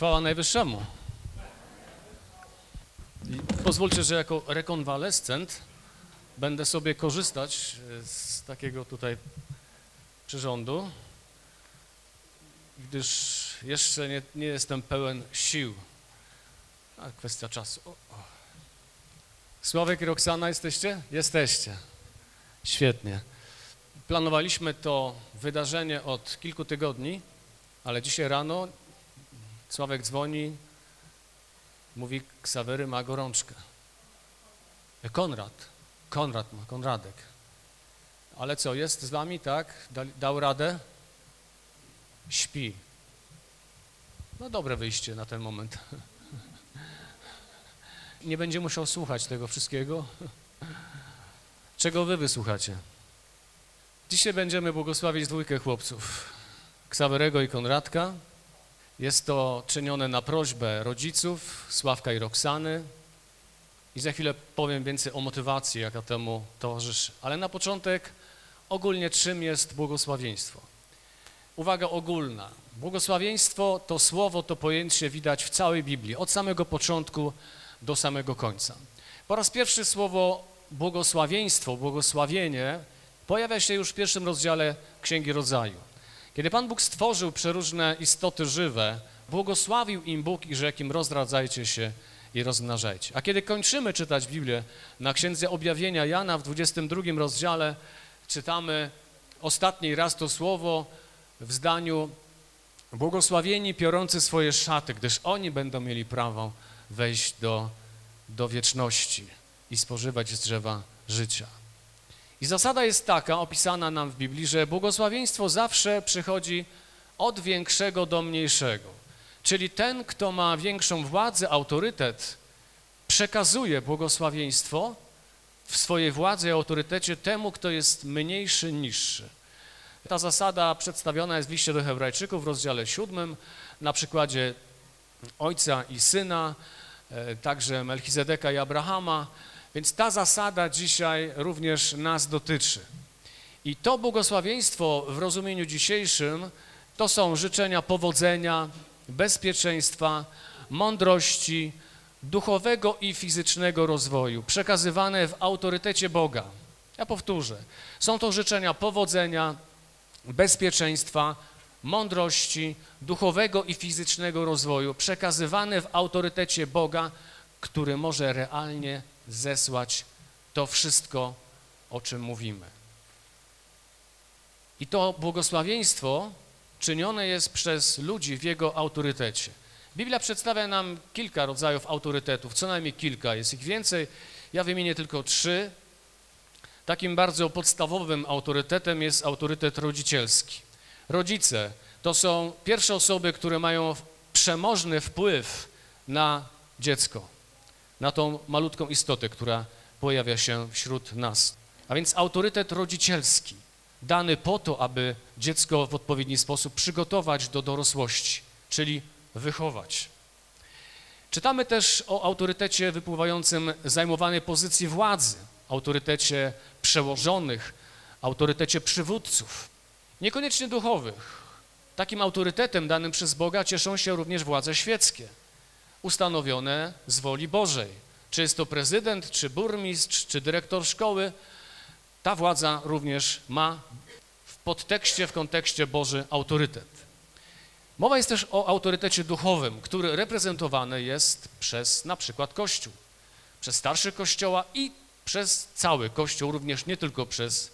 Chwała Najwyższemu. Pozwólcie, że jako rekonwalescent będę sobie korzystać e, z takiego tutaj przyrządu, gdyż jeszcze nie, nie jestem pełen sił. A kwestia czasu. O, o. Sławek i Roxana jesteście? Jesteście. Świetnie. Planowaliśmy to wydarzenie od kilku tygodni, ale dzisiaj rano Sławek dzwoni, mówi, Ksawery ma gorączkę. Konrad, Konrad ma, Konradek. Ale co, jest z wami, tak? Da, dał radę? Śpi. No dobre wyjście na ten moment. Nie będzie musiał słuchać tego wszystkiego. Czego wy wysłuchacie? Dzisiaj będziemy błogosławić dwójkę chłopców, Ksawerego i Konradka. Jest to czynione na prośbę rodziców, Sławka i Roxany. I za chwilę powiem więcej o motywacji, jaka temu towarzyszy. Ale na początek ogólnie czym jest błogosławieństwo? Uwaga ogólna. Błogosławieństwo to słowo, to pojęcie widać w całej Biblii, od samego początku do samego końca. Po raz pierwszy słowo błogosławieństwo, błogosławienie pojawia się już w pierwszym rozdziale Księgi Rodzaju. Kiedy Pan Bóg stworzył przeróżne istoty żywe, błogosławił im Bóg i rzekł im rozradzajcie się i rozmnażajcie. A kiedy kończymy czytać Biblię na Księdze Objawienia Jana w 22 rozdziale, czytamy ostatni raz to słowo w zdaniu błogosławieni piorący swoje szaty, gdyż oni będą mieli prawo wejść do, do wieczności i spożywać z drzewa życia. I zasada jest taka, opisana nam w Biblii, że błogosławieństwo zawsze przychodzi od większego do mniejszego. Czyli ten, kto ma większą władzę, autorytet, przekazuje błogosławieństwo w swojej władzy i autorytecie temu, kto jest mniejszy, niższy. Ta zasada przedstawiona jest w liście do Hebrajczyków w rozdziale 7 na przykładzie ojca i syna, e, także Melchizedeka i Abrahama. Więc ta zasada dzisiaj również nas dotyczy. I to błogosławieństwo w rozumieniu dzisiejszym to są życzenia powodzenia, bezpieczeństwa, mądrości, duchowego i fizycznego rozwoju, przekazywane w autorytecie Boga. Ja powtórzę. Są to życzenia powodzenia, bezpieczeństwa, mądrości, duchowego i fizycznego rozwoju, przekazywane w autorytecie Boga, który może realnie zesłać to wszystko, o czym mówimy. I to błogosławieństwo czynione jest przez ludzi w jego autorytecie. Biblia przedstawia nam kilka rodzajów autorytetów, co najmniej kilka, jest ich więcej. Ja wymienię tylko trzy. Takim bardzo podstawowym autorytetem jest autorytet rodzicielski. Rodzice to są pierwsze osoby, które mają przemożny wpływ na dziecko na tą malutką istotę, która pojawia się wśród nas. A więc autorytet rodzicielski, dany po to, aby dziecko w odpowiedni sposób przygotować do dorosłości, czyli wychować. Czytamy też o autorytecie wypływającym z zajmowanej pozycji władzy, autorytecie przełożonych, autorytecie przywódców, niekoniecznie duchowych. Takim autorytetem danym przez Boga cieszą się również władze świeckie ustanowione z woli Bożej. Czy jest to prezydent, czy burmistrz, czy dyrektor szkoły, ta władza również ma w podtekście, w kontekście Boży autorytet. Mowa jest też o autorytecie duchowym, który reprezentowany jest przez na przykład Kościół, przez starszych Kościoła i przez cały Kościół, również nie tylko przez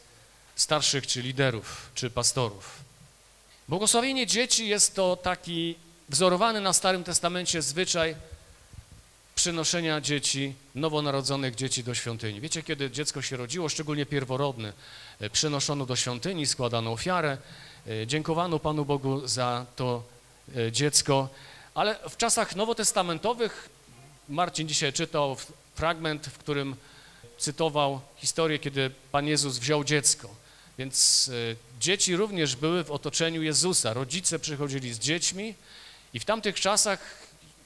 starszych czy liderów, czy pastorów. Błogosławienie dzieci jest to taki wzorowany na Starym Testamencie zwyczaj przynoszenia dzieci, nowonarodzonych dzieci do świątyni. Wiecie, kiedy dziecko się rodziło, szczególnie pierworodne, e, przynoszono do świątyni, składano ofiarę, e, dziękowano Panu Bogu za to e, dziecko, ale w czasach nowotestamentowych, Marcin dzisiaj czytał fragment, w którym cytował historię, kiedy Pan Jezus wziął dziecko. Więc dzieci również były w otoczeniu Jezusa. Rodzice przychodzili z dziećmi, i w tamtych czasach,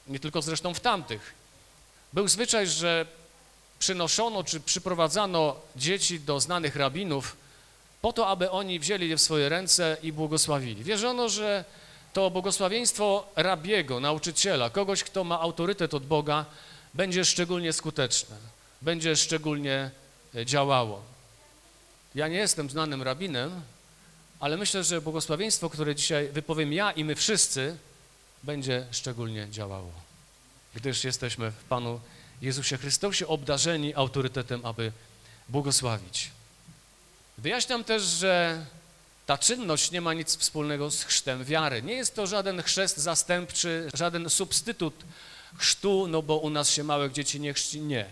nie tylko zresztą w tamtych, był zwyczaj, że przynoszono czy przyprowadzano dzieci do znanych rabinów po to, aby oni wzięli je w swoje ręce i błogosławili. Wierzono, że to błogosławieństwo rabiego, nauczyciela, kogoś, kto ma autorytet od Boga, będzie szczególnie skuteczne, będzie szczególnie e, działało. Ja nie jestem znanym rabinem, ale myślę, że błogosławieństwo, które dzisiaj wypowiem ja i my wszyscy, będzie szczególnie działało, gdyż jesteśmy w Panu Jezusie Chrystusie obdarzeni autorytetem, aby błogosławić. Wyjaśniam też, że ta czynność nie ma nic wspólnego z chrztem wiary. Nie jest to żaden chrzest zastępczy, żaden substytut chrztu, no bo u nas się małe dzieci nie chrzci. Nie.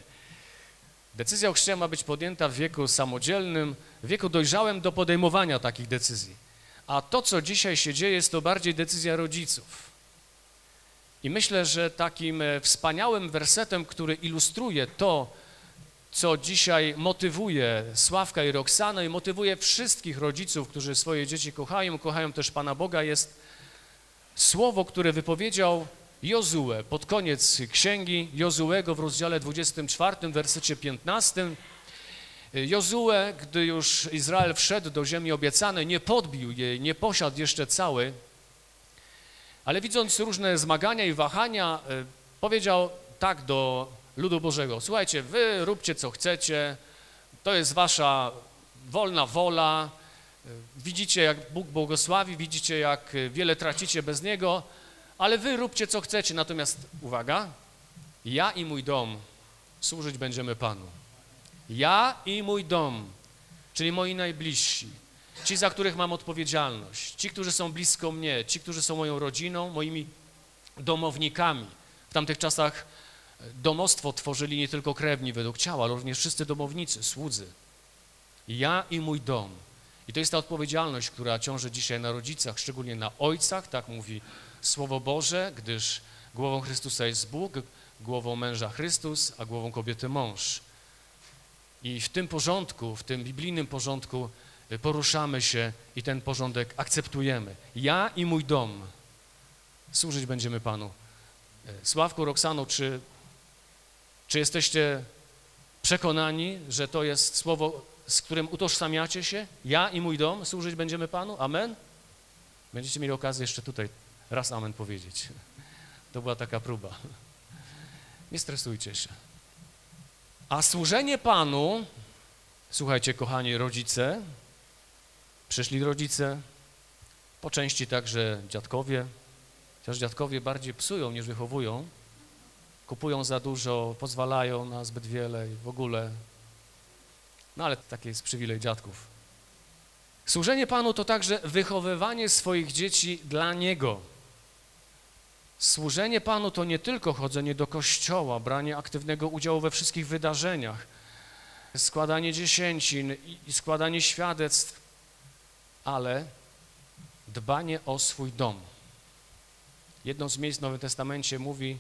Decyzja o chrzcie ma być podjęta w wieku samodzielnym, w wieku dojrzałym do podejmowania takich decyzji. A to, co dzisiaj się dzieje, jest to bardziej decyzja rodziców. I myślę, że takim e, wspaniałym wersetem, który ilustruje to, co dzisiaj motywuje Sławka i Roxanę i motywuje wszystkich rodziców, którzy swoje dzieci kochają, kochają też Pana Boga, jest słowo, które wypowiedział Jozue pod koniec księgi Jozuego w rozdziale 24, wersecie 15. Jozue, gdy już Izrael wszedł do ziemi obiecanej, nie podbił jej, nie posiadł jeszcze cały, ale widząc różne zmagania i wahania, e, powiedział tak do ludu Bożego, słuchajcie, wy róbcie co chcecie, to jest wasza wolna wola, e, widzicie jak Bóg błogosławi, widzicie jak e, wiele tracicie bez Niego, ale wy róbcie co chcecie, natomiast uwaga, ja i mój dom służyć będziemy Panu. Ja i mój dom, czyli moi najbliżsi, ci, za których mam odpowiedzialność, ci, którzy są blisko mnie, ci, którzy są moją rodziną, moimi domownikami. W tamtych czasach domostwo tworzyli nie tylko krewni według ciała, ale również wszyscy domownicy, słudzy. Ja i mój dom. I to jest ta odpowiedzialność, która ciąży dzisiaj na rodzicach, szczególnie na ojcach, tak mówi Słowo Boże, gdyż głową Chrystusa jest Bóg, głową męża Chrystus, a głową kobiety mąż. I w tym porządku, w tym biblijnym porządku poruszamy się i ten porządek akceptujemy. Ja i mój dom służyć będziemy Panu. Y, Sławku, Roxano, czy, czy jesteście przekonani, że to jest słowo, z którym utożsamiacie się? Ja i mój dom służyć będziemy Panu? Amen? Będziecie mieli okazję jeszcze tutaj raz amen powiedzieć. To była taka próba. Nie stresujcie się. A służenie Panu, słuchajcie, kochani rodzice, przyszli rodzice, po części także dziadkowie, chociaż dziadkowie bardziej psują niż wychowują, kupują za dużo, pozwalają na zbyt wiele i w ogóle. No ale taki jest przywilej dziadków. Służenie Panu to także wychowywanie swoich dzieci dla Niego. Służenie Panu to nie tylko chodzenie do kościoła, branie aktywnego udziału we wszystkich wydarzeniach, składanie dziesięcin i składanie świadectw, ale dbanie o swój dom. Jedno z miejsc w Nowym Testamencie mówi,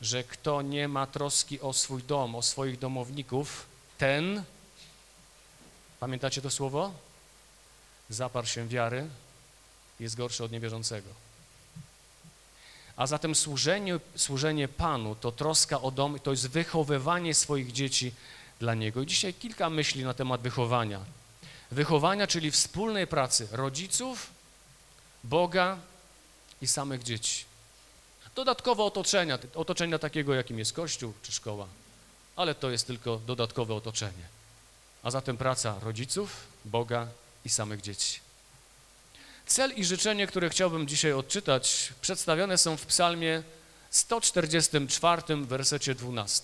że kto nie ma troski o swój dom, o swoich domowników, ten, pamiętacie to słowo? Zaparł się wiary, jest gorszy od niewierzącego. A zatem służenie, służenie Panu to troska o dom, to jest wychowywanie swoich dzieci dla Niego. I dzisiaj kilka myśli na temat wychowania. Wychowania, czyli wspólnej pracy rodziców, Boga i samych dzieci. Dodatkowe otoczenia, otoczenia takiego, jakim jest kościół czy szkoła, ale to jest tylko dodatkowe otoczenie. A zatem praca rodziców, Boga i samych dzieci. Cel i życzenie, które chciałbym dzisiaj odczytać, przedstawione są w psalmie 144, wersecie 12.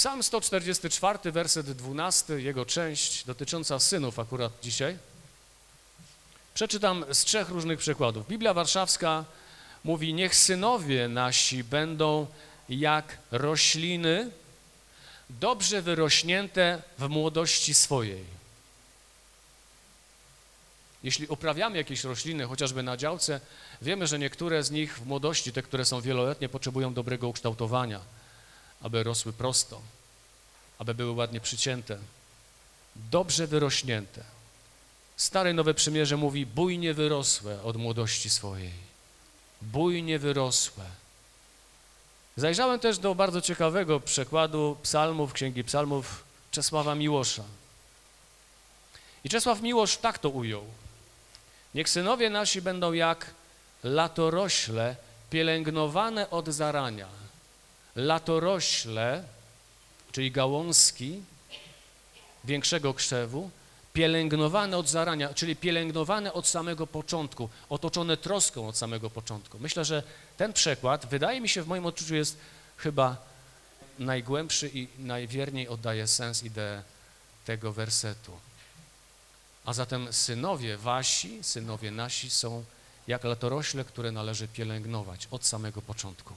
Psalm 144, werset 12, jego część dotycząca synów akurat dzisiaj. Przeczytam z trzech różnych przykładów. Biblia Warszawska mówi, niech synowie nasi będą jak rośliny, dobrze wyrośnięte w młodości swojej. Jeśli uprawiamy jakieś rośliny, chociażby na działce, wiemy, że niektóre z nich w młodości, te, które są wieloletnie, potrzebują dobrego ukształtowania, aby rosły prosto, aby były ładnie przycięte, dobrze wyrośnięte. Stare Nowe Przymierze mówi bujnie wyrosłe od młodości swojej. Bujnie wyrosłe. Zajrzałem też do bardzo ciekawego przekładu psalmów, Księgi Psalmów Czesława Miłosza. I Czesław Miłosz tak to ujął. Niech synowie nasi będą jak latorośle pielęgnowane od zarania. Latorośle, czyli gałązki większego krzewu, pielęgnowane od zarania, czyli pielęgnowane od samego początku, otoczone troską od samego początku. Myślę, że ten przekład, wydaje mi się, w moim odczuciu jest chyba najgłębszy i najwierniej oddaje sens, ideę tego wersetu. A zatem synowie wasi, synowie nasi są jak latorośle, które należy pielęgnować od samego początku,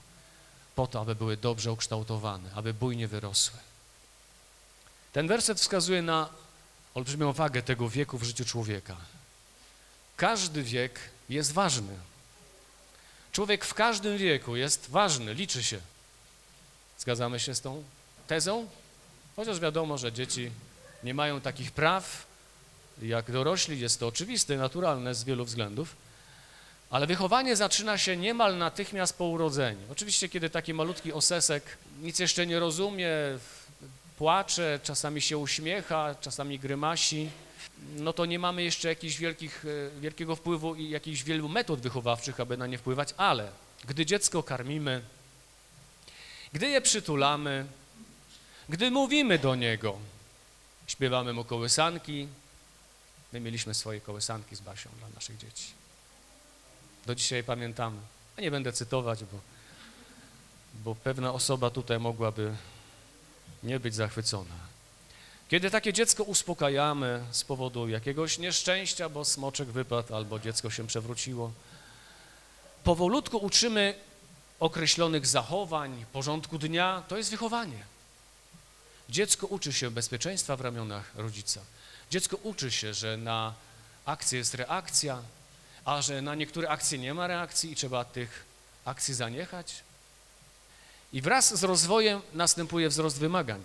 po to, aby były dobrze ukształtowane, aby bujnie wyrosły. Ten werset wskazuje na olbrzymią wagę tego wieku w życiu człowieka. Każdy wiek jest ważny. Człowiek w każdym wieku jest ważny, liczy się. Zgadzamy się z tą tezą? Chociaż wiadomo, że dzieci nie mają takich praw jak dorośli, jest to oczywiste, naturalne z wielu względów, ale wychowanie zaczyna się niemal natychmiast po urodzeniu. Oczywiście, kiedy taki malutki osesek nic jeszcze nie rozumie, płacze, czasami się uśmiecha, czasami grymasi, no to nie mamy jeszcze jakichś wielkich, e, wielkiego wpływu i jakichś wielu metod wychowawczych, aby na nie wpływać, ale gdy dziecko karmimy, gdy je przytulamy, gdy mówimy do niego, śpiewamy mu kołysanki, my mieliśmy swoje kołysanki z Basią dla naszych dzieci. Do dzisiaj pamiętamy. Ja nie będę cytować, bo, bo pewna osoba tutaj mogłaby nie być zachwycona. Kiedy takie dziecko uspokajamy z powodu jakiegoś nieszczęścia, bo smoczek wypadł albo dziecko się przewróciło, powolutku uczymy określonych zachowań, porządku dnia, to jest wychowanie. Dziecko uczy się bezpieczeństwa w ramionach rodzica. Dziecko uczy się, że na akcję jest reakcja, a że na niektóre akcje nie ma reakcji i trzeba tych akcji zaniechać. I wraz z rozwojem następuje wzrost wymagań.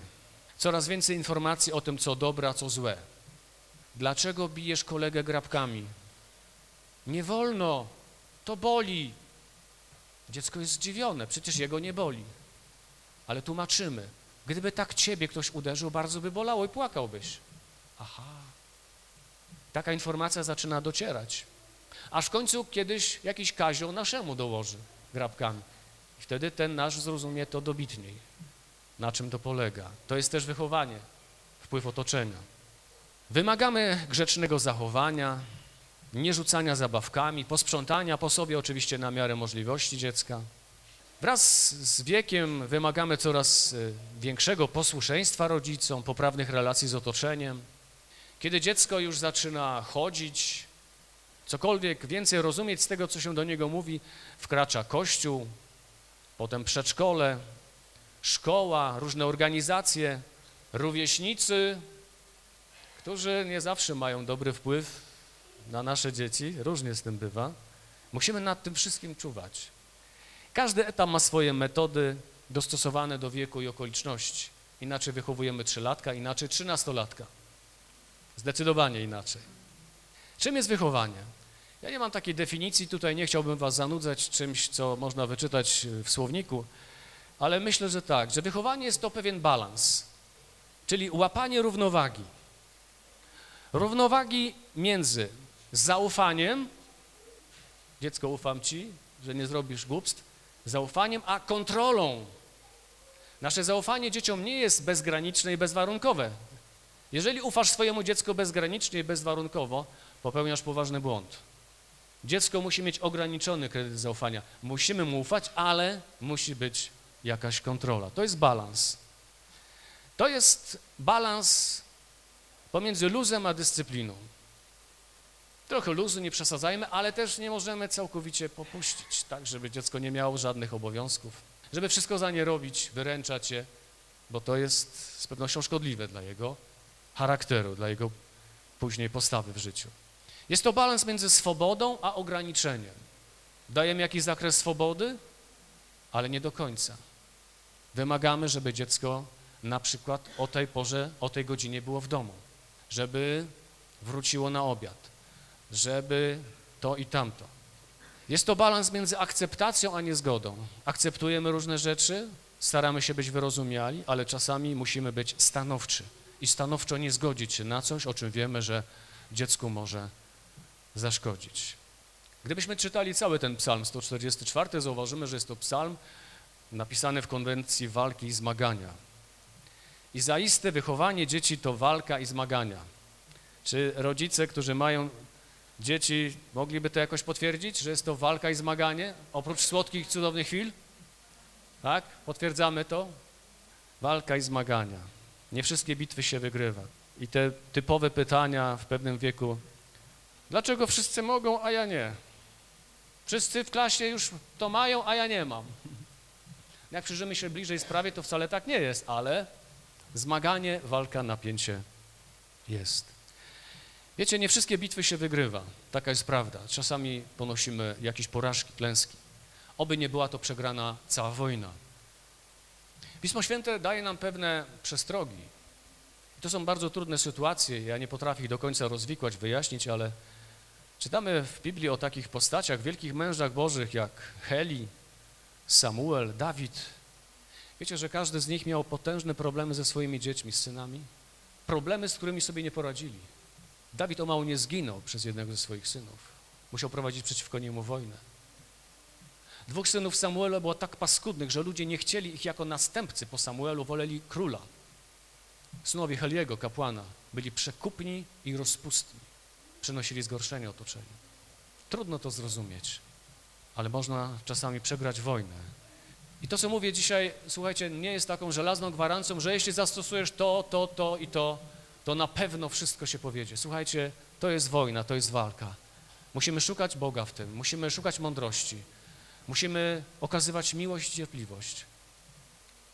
Coraz więcej informacji o tym, co dobre, a co złe. Dlaczego bijesz kolegę grabkami? Nie wolno, to boli. Dziecko jest zdziwione, przecież jego nie boli. Ale tłumaczymy, gdyby tak ciebie ktoś uderzył, bardzo by bolało i płakałbyś. Aha. Taka informacja zaczyna docierać. Aż w końcu kiedyś jakiś kazioł naszemu dołoży grabkami. I wtedy ten nasz zrozumie to dobitniej. Na czym to polega? To jest też wychowanie, wpływ otoczenia. Wymagamy grzecznego zachowania, nie rzucania zabawkami, posprzątania po sobie oczywiście na miarę możliwości dziecka. Wraz z wiekiem wymagamy coraz y, większego posłuszeństwa rodzicom, poprawnych relacji z otoczeniem. Kiedy dziecko już zaczyna chodzić, cokolwiek więcej rozumieć z tego, co się do niego mówi, wkracza kościół, potem przedszkole, szkoła, różne organizacje, rówieśnicy, którzy nie zawsze mają dobry wpływ na nasze dzieci, różnie z tym bywa. Musimy nad tym wszystkim czuwać. Każdy etap ma swoje metody dostosowane do wieku i okoliczności. Inaczej wychowujemy trzylatka, inaczej trzynastolatka. Zdecydowanie inaczej. Czym jest wychowanie? Ja nie mam takiej definicji, tutaj nie chciałbym was zanudzać czymś, co można wyczytać w słowniku, ale myślę, że tak, że wychowanie jest to pewien balans, czyli łapanie równowagi. Równowagi między zaufaniem, dziecko ufam ci, że nie zrobisz głupstw, zaufaniem, a kontrolą. Nasze zaufanie dzieciom nie jest bezgraniczne i bezwarunkowe. Jeżeli ufasz swojemu dziecku bezgranicznie i bezwarunkowo, popełniasz poważny błąd. Dziecko musi mieć ograniczony kredyt zaufania. Musimy mu ufać, ale musi być jakaś kontrola. To jest balans. To jest balans pomiędzy luzem a dyscypliną. Trochę luzu, nie przesadzajmy, ale też nie możemy całkowicie popuścić, tak, żeby dziecko nie miało żadnych obowiązków, żeby wszystko za nie robić, wyręczać je, bo to jest z pewnością szkodliwe dla jego charakteru, dla jego później postawy w życiu. Jest to balans między swobodą a ograniczeniem. Dajemy jakiś zakres swobody, ale nie do końca. Wymagamy, żeby dziecko na przykład o tej porze, o tej godzinie było w domu, żeby wróciło na obiad, żeby to i tamto. Jest to balans między akceptacją a niezgodą. Akceptujemy różne rzeczy, staramy się być wyrozumiali, ale czasami musimy być stanowczy i stanowczo nie zgodzić się na coś, o czym wiemy, że dziecku może zaszkodzić. Gdybyśmy czytali cały ten psalm 144, zauważymy, że jest to psalm napisany w konwencji walki i zmagania. I zaiste wychowanie dzieci to walka i zmagania. Czy rodzice, którzy mają dzieci, mogliby to jakoś potwierdzić, że jest to walka i zmaganie, oprócz słodkich, cudownych chwil? Tak? Potwierdzamy to? Walka i zmagania. Nie wszystkie bitwy się wygrywa. I te typowe pytania w pewnym wieku, dlaczego wszyscy mogą, a ja nie? Wszyscy w klasie już to mają, a ja nie mam. Jak przyjrzymy się bliżej sprawie, to wcale tak nie jest, ale zmaganie, walka, napięcie jest. Wiecie, nie wszystkie bitwy się wygrywa, taka jest prawda. Czasami ponosimy jakieś porażki, klęski. Oby nie była to przegrana cała wojna. Pismo Święte daje nam pewne przestrogi. To są bardzo trudne sytuacje, ja nie potrafię ich do końca rozwikłać, wyjaśnić, ale czytamy w Biblii o takich postaciach, wielkich mężach bożych jak Heli, Samuel, Dawid. Wiecie, że każdy z nich miał potężne problemy ze swoimi dziećmi, z synami? Problemy, z którymi sobie nie poradzili. Dawid o mało nie zginął przez jednego ze swoich synów. Musiał prowadzić przeciwko niemu wojnę. Dwóch synów Samuela było tak paskudnych, że ludzie nie chcieli ich jako następcy po Samuelu, woleli króla. Synowie Heliego, kapłana, byli przekupni i rozpustni. Przynosili zgorszenie otoczeniu. Trudno to zrozumieć, ale można czasami przegrać wojnę. I to, co mówię dzisiaj, słuchajcie, nie jest taką żelazną gwarancją, że jeśli zastosujesz to, to, to i to, to na pewno wszystko się powiedzie. Słuchajcie, to jest wojna, to jest walka. Musimy szukać Boga w tym, musimy szukać mądrości, musimy okazywać miłość i cierpliwość.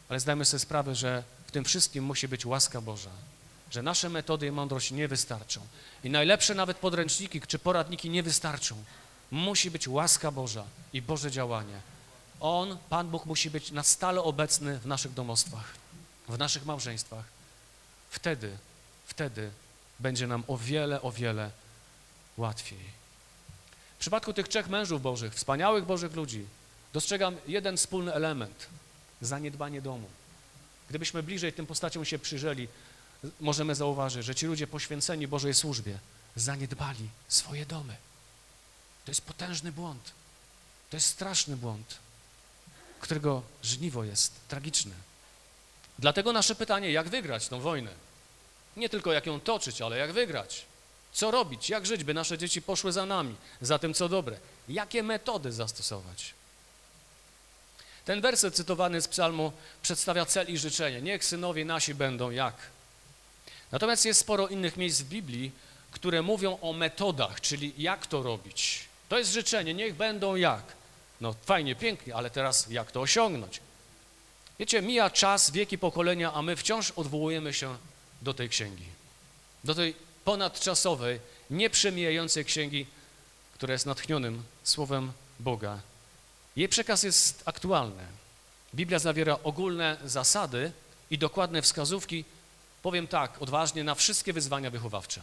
Ale zdajmy sobie sprawę, że w tym wszystkim musi być łaska Boża, że nasze metody i mądrość nie wystarczą. I najlepsze nawet podręczniki czy poradniki nie wystarczą. Musi być łaska Boża i Boże działanie. On, Pan Bóg, musi być na stale obecny w naszych domostwach, w naszych małżeństwach. Wtedy, wtedy będzie nam o wiele, o wiele łatwiej. W przypadku tych trzech mężów Bożych, wspaniałych Bożych ludzi, dostrzegam jeden wspólny element zaniedbanie domu. Gdybyśmy bliżej tym postaciom się przyjrzeli, możemy zauważyć, że ci ludzie poświęceni Bożej służbie zaniedbali swoje domy. To jest potężny błąd. To jest straszny błąd, którego żniwo jest tragiczne. Dlatego nasze pytanie, jak wygrać tą wojnę? Nie tylko jak ją toczyć, ale jak wygrać. Co robić, jak żyć, by nasze dzieci poszły za nami, za tym, co dobre. Jakie metody zastosować? Ten werset cytowany z psalmu przedstawia cel i życzenie. Niech synowie nasi będą jak. Natomiast jest sporo innych miejsc w Biblii, które mówią o metodach, czyli jak to robić. To jest życzenie, niech będą jak. No fajnie, pięknie, ale teraz jak to osiągnąć? Wiecie, mija czas, wieki, pokolenia, a my wciąż odwołujemy się do tej księgi. Do tej ponadczasowej, nieprzemijającej księgi, która jest natchnionym słowem Boga. Jej przekaz jest aktualny. Biblia zawiera ogólne zasady i dokładne wskazówki, powiem tak, odważnie, na wszystkie wyzwania wychowawcze.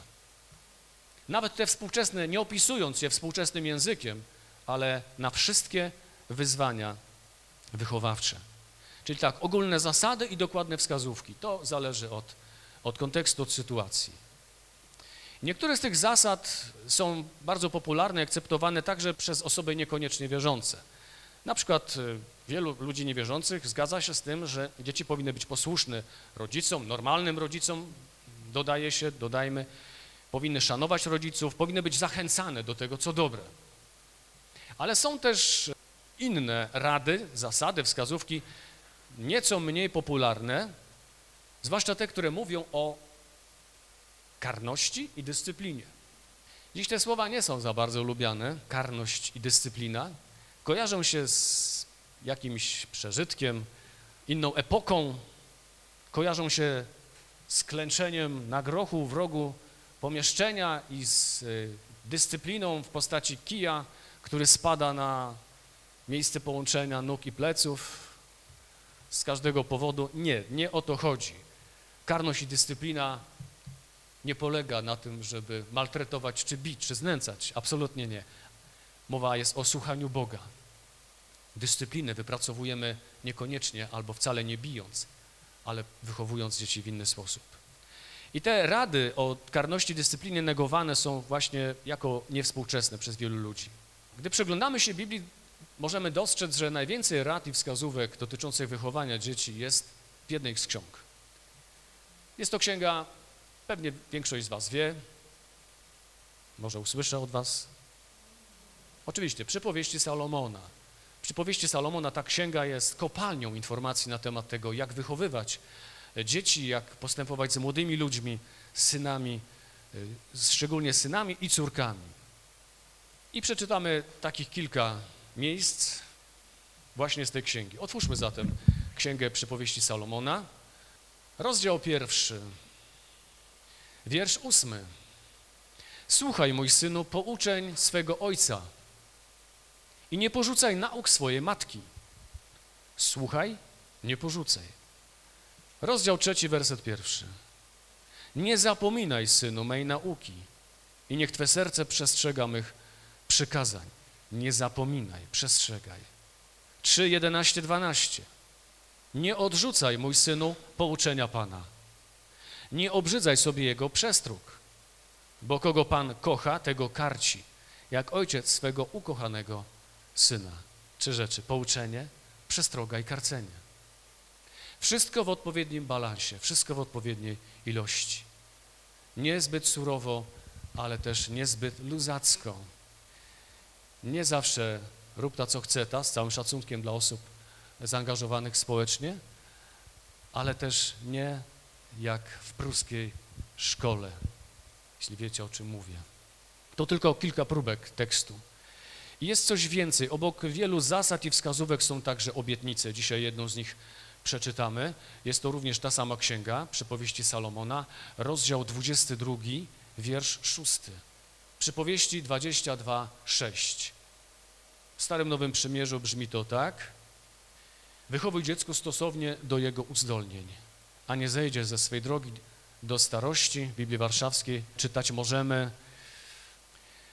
Nawet te współczesne, nie opisując je współczesnym językiem, ale na wszystkie wyzwania wychowawcze. Czyli tak, ogólne zasady i dokładne wskazówki. To zależy od, od kontekstu, od sytuacji. Niektóre z tych zasad są bardzo popularne, akceptowane także przez osoby niekoniecznie wierzące. Na przykład y, wielu ludzi niewierzących zgadza się z tym, że dzieci powinny być posłuszne rodzicom, normalnym rodzicom, dodaje się, dodajmy, powinny szanować rodziców, powinny być zachęcane do tego, co dobre. Ale są też inne rady, zasady, wskazówki, nieco mniej popularne, zwłaszcza te, które mówią o karności i dyscyplinie. Dziś te słowa nie są za bardzo lubiane, karność i dyscyplina. Kojarzą się z jakimś przeżytkiem, inną epoką, kojarzą się z klęczeniem na grochu w rogu pomieszczenia i z y, dyscypliną w postaci kija, który spada na miejsce połączenia nóg i pleców z każdego powodu. Nie, nie o to chodzi. Karność i dyscyplina nie polega na tym, żeby maltretować, czy bić, czy znęcać. Absolutnie nie. Mowa jest o słuchaniu Boga. Dyscyplinę wypracowujemy niekoniecznie albo wcale nie bijąc, ale wychowując dzieci w inny sposób. I te rady o karności dyscypliny negowane są właśnie jako niewspółczesne przez wielu ludzi. Gdy przeglądamy się Biblii, możemy dostrzec, że najwięcej rad i wskazówek dotyczących wychowania dzieci jest w jednej z ksiąg. Jest to księga, pewnie większość z Was wie, może usłyszę od Was. Oczywiście, przypowieści Salomona. Przypowieści Salomona ta księga jest kopalnią informacji na temat tego, jak wychowywać dzieci, jak postępować z młodymi ludźmi, synami, y, szczególnie synami i córkami. I przeczytamy takich kilka miejsc właśnie z tej księgi. Otwórzmy zatem Księgę Przypowieści Salomona, rozdział pierwszy, wiersz ósmy. Słuchaj, mój synu, pouczeń swego ojca i nie porzucaj nauk swojej matki. Słuchaj, nie porzucaj. Rozdział trzeci, werset pierwszy. Nie zapominaj, synu, mej nauki i niech Twe serce przestrzega mych przykazań. Nie zapominaj, przestrzegaj. 3, 11, 12. Nie odrzucaj, mój synu, pouczenia Pana. Nie obrzydzaj sobie Jego przestróg, bo kogo Pan kocha, tego karci, jak ojciec swego ukochanego syna. Trzy rzeczy, pouczenie, przestroga i karcenie. Wszystko w odpowiednim balansie, wszystko w odpowiedniej ilości. Niezbyt surowo, ale też niezbyt luzacko. Nie zawsze rób ta, co chce ta, z całym szacunkiem dla osób zaangażowanych społecznie, ale też nie jak w pruskiej szkole, jeśli wiecie, o czym mówię. To tylko kilka próbek tekstu. Jest coś więcej. Obok wielu zasad i wskazówek są także obietnice. Dzisiaj jedną z nich przeczytamy. Jest to również ta sama księga, przypowieści Salomona, rozdział 22, wiersz 6. Przypowieści 22, 6. W Starym Nowym Przymierzu brzmi to tak. Wychowuj dziecko stosownie do jego uzdolnień, a nie zejdzie ze swej drogi do starości. W Biblii Warszawskiej czytać możemy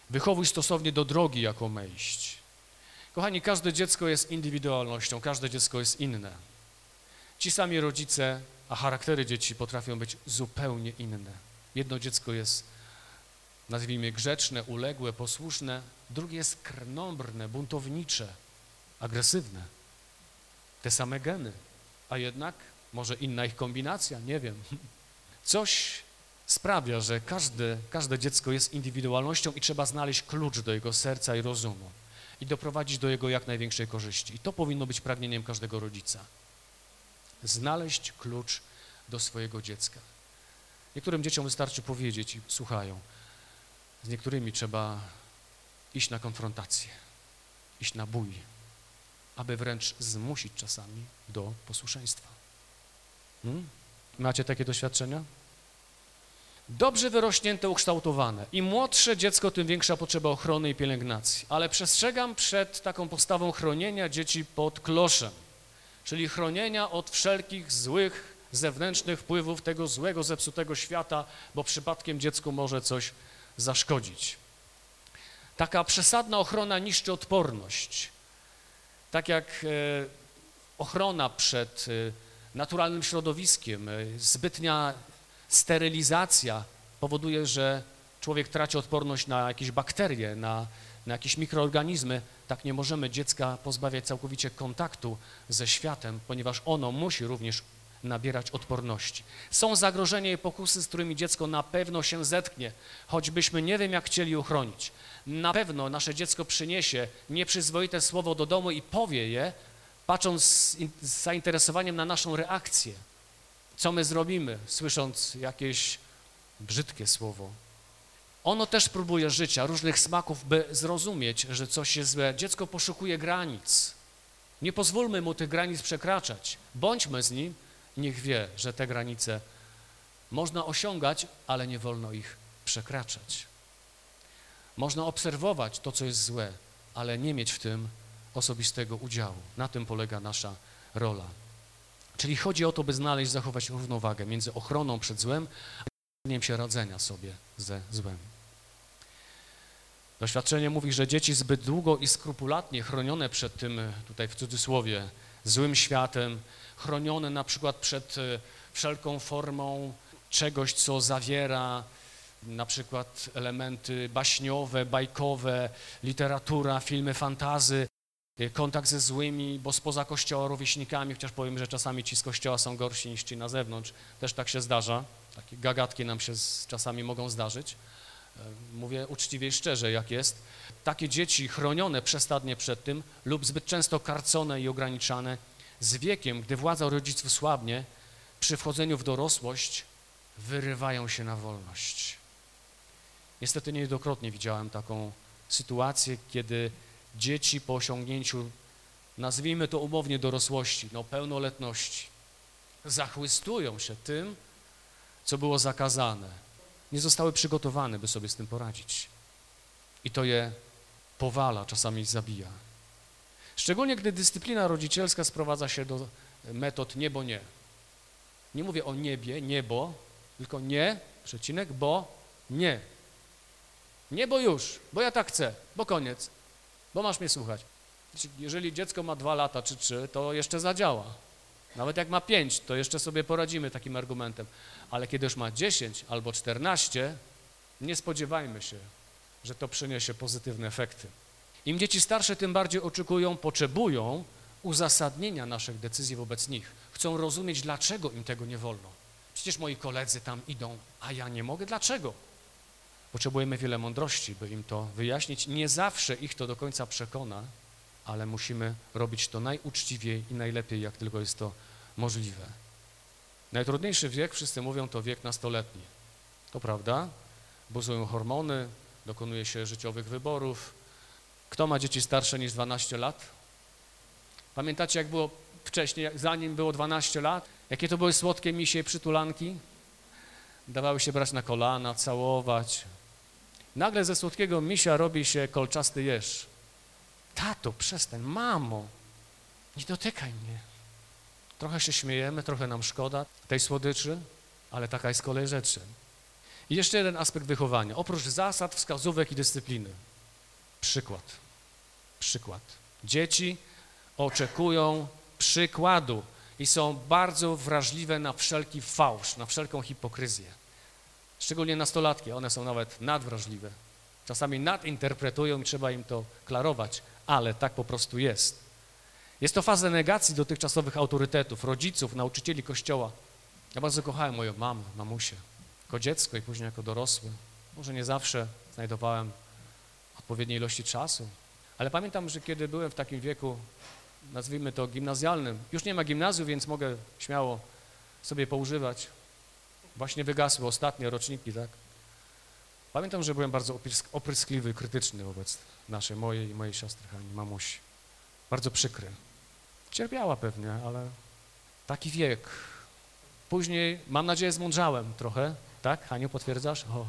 Wychowuj stosownie do drogi, jaką ma iść. Kochani, każde dziecko jest indywidualnością, każde dziecko jest inne. Ci sami rodzice, a charaktery dzieci potrafią być zupełnie inne. Jedno dziecko jest, nazwijmy, grzeczne, uległe, posłuszne, drugie jest krnąbrne, buntownicze, agresywne. Te same geny, a jednak może inna ich kombinacja, nie wiem. Coś sprawia, że każde, każde dziecko jest indywidualnością i trzeba znaleźć klucz do jego serca i rozumu i doprowadzić do jego jak największej korzyści. I to powinno być pragnieniem każdego rodzica. Znaleźć klucz do swojego dziecka. Niektórym dzieciom wystarczy powiedzieć i słuchają. Z niektórymi trzeba iść na konfrontację, iść na bój, aby wręcz zmusić czasami do posłuszeństwa. Hmm? Macie takie doświadczenia? Dobrze wyrośnięte, ukształtowane. Im młodsze dziecko, tym większa potrzeba ochrony i pielęgnacji. Ale przestrzegam przed taką postawą chronienia dzieci pod kloszem, czyli chronienia od wszelkich złych, zewnętrznych wpływów tego złego, zepsutego świata, bo przypadkiem dziecku może coś zaszkodzić. Taka przesadna ochrona niszczy odporność. Tak jak e, ochrona przed e, naturalnym środowiskiem, e, zbytnia sterylizacja powoduje, że człowiek traci odporność na jakieś bakterie, na, na jakieś mikroorganizmy. Tak nie możemy dziecka pozbawiać całkowicie kontaktu ze światem, ponieważ ono musi również nabierać odporności. Są zagrożenia i pokusy, z którymi dziecko na pewno się zetknie, choćbyśmy nie wiem, jak chcieli uchronić. Na pewno nasze dziecko przyniesie nieprzyzwoite słowo do domu i powie je, patrząc z, zainteresowaniem na naszą reakcję. Co my zrobimy, słysząc jakieś brzydkie słowo? Ono też próbuje życia, różnych smaków, by zrozumieć, że coś jest złe. Dziecko poszukuje granic. Nie pozwólmy mu tych granic przekraczać. Bądźmy z nim, niech wie, że te granice można osiągać, ale nie wolno ich przekraczać. Można obserwować to, co jest złe, ale nie mieć w tym osobistego udziału. Na tym polega nasza rola. Czyli chodzi o to, by znaleźć, zachować równowagę między ochroną przed złem, a się radzenia sobie ze złem. Doświadczenie mówi, że dzieci zbyt długo i skrupulatnie chronione przed tym, tutaj w cudzysłowie, złym światem, chronione na przykład przed e, wszelką formą czegoś, co zawiera na przykład elementy baśniowe, bajkowe, literatura, filmy fantazy, kontakt ze złymi, bo spoza kościoła rówieśnikami, chociaż powiem, że czasami ci z kościoła są gorsi niż ci na zewnątrz, też tak się zdarza, takie gagatki nam się z, czasami mogą zdarzyć. E, Mówię uczciwie i szczerze, jak jest. Takie dzieci chronione przesadnie przed tym lub zbyt często karcone i ograniczane z wiekiem, gdy władza rodziców słabnie, przy wchodzeniu w dorosłość wyrywają się na wolność. Niestety niejednokrotnie widziałem taką sytuację, kiedy dzieci po osiągnięciu, nazwijmy to umownie dorosłości, no pełnoletności, zachłystują się tym, co było zakazane. Nie zostały przygotowane, by sobie z tym poradzić. I to je powala, czasami zabija. Szczególnie gdy dyscyplina rodzicielska sprowadza się do metod nie, bo nie. Nie mówię o niebie, niebo, tylko nie, przecinek, bo nie. Nie, bo już, bo ja tak chcę, bo koniec, bo masz mnie słuchać. Jeżeli dziecko ma dwa lata czy trzy, to jeszcze zadziała. Nawet jak ma pięć, to jeszcze sobie poradzimy takim argumentem. Ale kiedy już ma 10 albo 14, nie spodziewajmy się, że to przyniesie pozytywne efekty. Im dzieci starsze, tym bardziej oczekują, potrzebują uzasadnienia naszych decyzji wobec nich. Chcą rozumieć, dlaczego im tego nie wolno. Przecież moi koledzy tam idą, a ja nie mogę. Dlaczego? Potrzebujemy wiele mądrości, by im to wyjaśnić. Nie zawsze ich to do końca przekona, ale musimy robić to najuczciwiej i najlepiej, jak tylko jest to możliwe. Najtrudniejszy wiek, wszyscy mówią, to wiek nastoletni. To prawda, buzują hormony, dokonuje się życiowych wyborów. Kto ma dzieci starsze niż 12 lat? Pamiętacie, jak było wcześniej, zanim było 12 lat? Jakie to były słodkie misie przytulanki? Dawały się brać na kolana, całować. Nagle ze słodkiego misia robi się kolczasty jeż. Tato, przestań, mamo, nie dotykaj mnie. Trochę się śmiejemy, trochę nam szkoda tej słodyczy, ale taka jest kolej rzeczy. I jeszcze jeden aspekt wychowania. Oprócz zasad, wskazówek i dyscypliny. Przykład. Przykład. Dzieci oczekują przykładu i są bardzo wrażliwe na wszelki fałsz, na wszelką hipokryzję. Szczególnie nastolatki, one są nawet nadwrażliwe. Czasami nadinterpretują i trzeba im to klarować, ale tak po prostu jest. Jest to faza negacji dotychczasowych autorytetów, rodziców, nauczycieli kościoła. Ja bardzo kochałem moją mamę, mamusię, jako dziecko i później jako dorosły. Może nie zawsze znajdowałem odpowiedniej ilości czasu, ale pamiętam, że kiedy byłem w takim wieku, nazwijmy to gimnazjalnym, już nie ma gimnazjum, więc mogę śmiało sobie poużywać. Właśnie wygasły ostatnie roczniki, tak? Pamiętam, że byłem bardzo oprysk- opryskliwy, krytyczny wobec naszej, mojej i mojej siostry Hani, mamusi. Bardzo przykry. Cierpiała pewnie, ale taki wiek. Później, mam nadzieję, zmądrzałem trochę, tak? Haniu, potwierdzasz? O,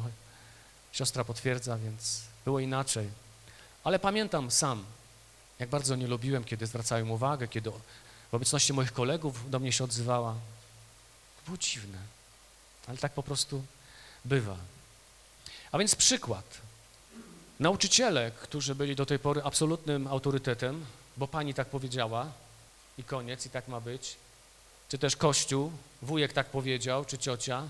siostra potwierdza, więc było inaczej. Ale pamiętam sam, jak bardzo nie lubiłem, kiedy zwracałem uwagę, kiedy w obecności moich kolegów do mnie się odzywała. To było dziwne, ale tak po prostu bywa. A więc przykład. Nauczyciele, którzy byli do tej pory absolutnym autorytetem, bo pani tak powiedziała i koniec, i tak ma być, czy też kościół, wujek tak powiedział, czy ciocia,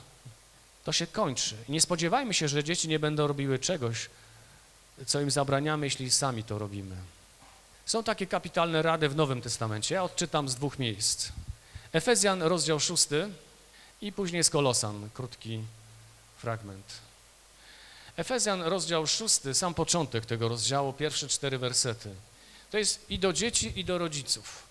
to się kończy. I nie spodziewajmy się, że dzieci nie będą robiły czegoś, co im zabraniamy, jeśli sami to robimy. Są takie kapitalne rady w Nowym Testamencie. Ja odczytam z dwóch miejsc. Efezjan, rozdział 6 i później z Kolosan, krótki fragment. Efezjan, rozdział 6, sam początek tego rozdziału, pierwsze cztery wersety. To jest i do dzieci, i do rodziców.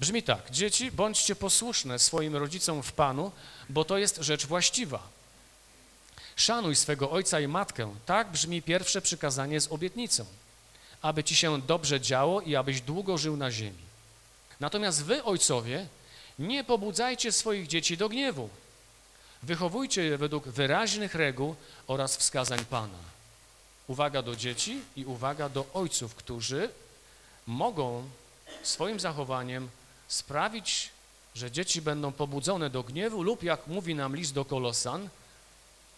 Brzmi tak, dzieci, bądźcie posłuszne swoim rodzicom w Panu, bo to jest rzecz właściwa. Szanuj swego ojca i matkę, tak brzmi pierwsze przykazanie z obietnicą, aby ci się dobrze działo i abyś długo żył na ziemi. Natomiast wy, ojcowie, nie pobudzajcie swoich dzieci do gniewu. Wychowujcie je według wyraźnych reguł oraz wskazań Pana. Uwaga do dzieci i uwaga do ojców, którzy mogą swoim zachowaniem sprawić, że dzieci będą pobudzone do gniewu lub jak mówi nam list do Kolosan,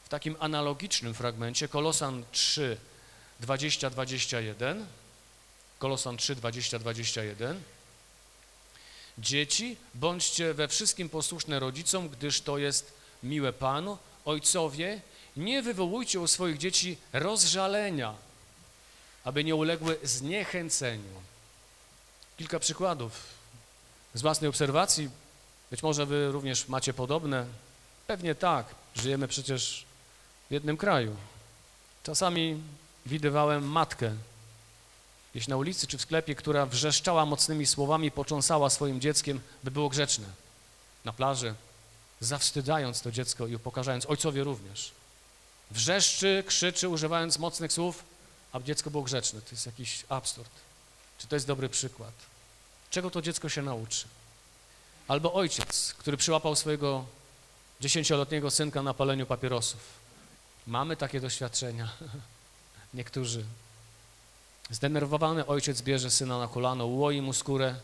w takim analogicznym fragmencie, Kolosan 3, 20-21, Kolosan 3, 20-21, Dzieci, bądźcie we wszystkim posłuszne rodzicom, gdyż to jest miłe Panu. Ojcowie, nie wywołujcie u swoich dzieci rozżalenia, aby nie uległy zniechęceniu. Kilka przykładów z własnej obserwacji. Być może wy również macie podobne. Pewnie tak. Żyjemy przecież w jednym kraju. Czasami widywałem matkę gdzieś na ulicy czy w sklepie, która wrzeszczała mocnymi słowami, począsała swoim dzieckiem, by było grzeczne. Na plaży, zawstydzając to dziecko i upokarzając ojcowie również. Wrzeszczy, krzyczy, używając mocnych słów, aby dziecko było grzeczne. To jest jakiś absurd. Czy to jest dobry przykład? Czego to dziecko się nauczy? Albo ojciec, który przyłapał swojego dziesięcioletniego synka na paleniu papierosów. Mamy takie doświadczenia. Niektórzy. Zdenerwowany ojciec bierze syna na kolano, łoi mu skórę,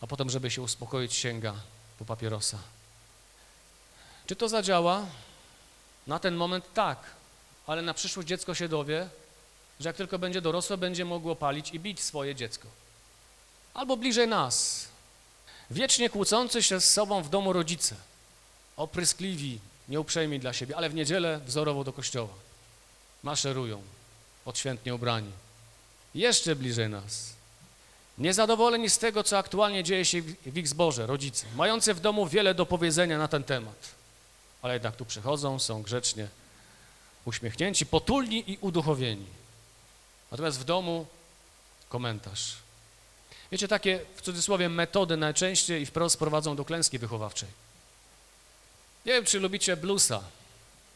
a potem, żeby się uspokoić, sięga po papierosa. Czy to zadziała? Na ten moment tak, ale na przyszłość dziecko się dowie, że jak tylko będzie dorosłe, będzie mogło palić i bić swoje dziecko. Albo bliżej nas, wiecznie kłócący się z sobą w domu rodzice, opryskliwi, nieuprzejmi dla siebie, ale w niedzielę wzorowo do kościoła. Maszerują, odświętnie ubrani. Jeszcze bliżej nas. Niezadowoleni z tego, co aktualnie dzieje się w ich zborze, rodzice, mający w domu wiele do powiedzenia na ten temat, ale jednak tu przychodzą, są grzecznie uśmiechnięci, potulni i uduchowieni. Natomiast w domu komentarz. Wiecie, takie w cudzysłowie metody najczęściej i wprost prowadzą do klęski wychowawczej. Nie wiem, czy lubicie bluesa.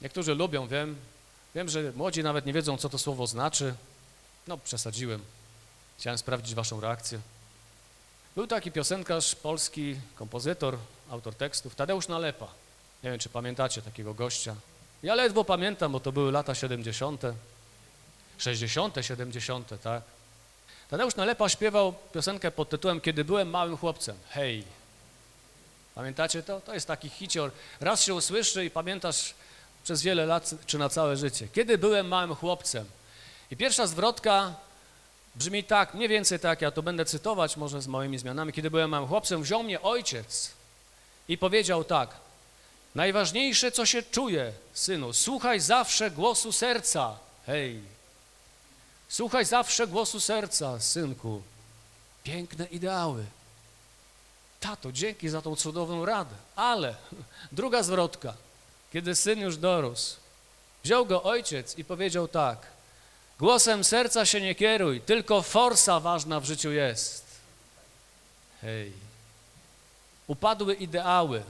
Niektórzy lubią, wiem. Wiem, że młodzi nawet nie wiedzą, co to słowo znaczy. No, przesadziłem. Chciałem sprawdzić waszą reakcję. Był taki piosenkarz, polski kompozytor, autor tekstów, Tadeusz Nalepa. Nie wiem, czy pamiętacie takiego gościa. Ja ledwo pamiętam, bo to były lata 70., 60., 70., tak? Tadeusz Nalepa śpiewał piosenkę pod tytułem Kiedy byłem małym chłopcem. Hej! Pamiętacie to? To jest taki hicior. Raz się usłyszy i pamiętasz przez wiele lat, czy na całe życie. Kiedy byłem małym chłopcem. I pierwsza zwrotka brzmi tak, mniej więcej tak, ja to będę cytować może z małymi zmianami. Kiedy byłem małym chłopcem, wziął mnie ojciec i powiedział tak, najważniejsze, co się czuje, synu, słuchaj zawsze głosu serca. Hej! Słuchaj zawsze głosu serca, synku. Piękne ideały. Tato, dzięki za tą cudowną radę. Ale druga zwrotka, kiedy syn już dorósł, wziął go ojciec i powiedział tak, głosem serca się nie kieruj, tylko forsa ważna w życiu jest. Hej. Upadły ideały.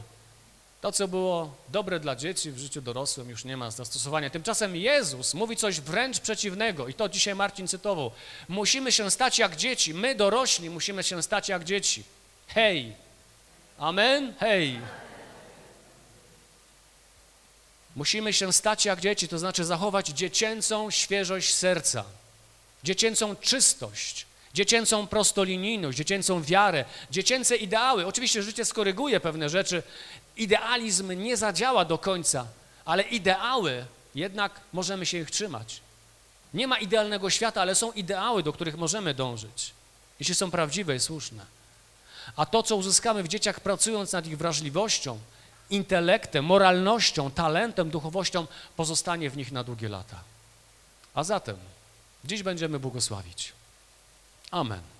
To, co było dobre dla dzieci w życiu dorosłym, już nie ma zastosowania. Tymczasem Jezus mówi coś wręcz przeciwnego i to dzisiaj Marcin cytował. Musimy się stać jak dzieci. My, dorośli, musimy się stać jak dzieci. Hej! Amen? Hej! Musimy się stać jak dzieci, to znaczy zachować dziecięcą świeżość serca, dziecięcą czystość, dziecięcą prostolinijność, dziecięcą wiarę, dziecięce ideały. Oczywiście życie skoryguje pewne rzeczy, idealizm nie zadziała do końca, ale ideały jednak możemy się ich trzymać. Nie ma idealnego świata, ale są ideały, do których możemy dążyć, jeśli są prawdziwe i słuszne. A to, co uzyskamy w dzieciach, pracując nad ich wrażliwością, intelektem, moralnością, talentem, duchowością, pozostanie w nich na długie lata. A zatem dziś będziemy błogosławić. Amen.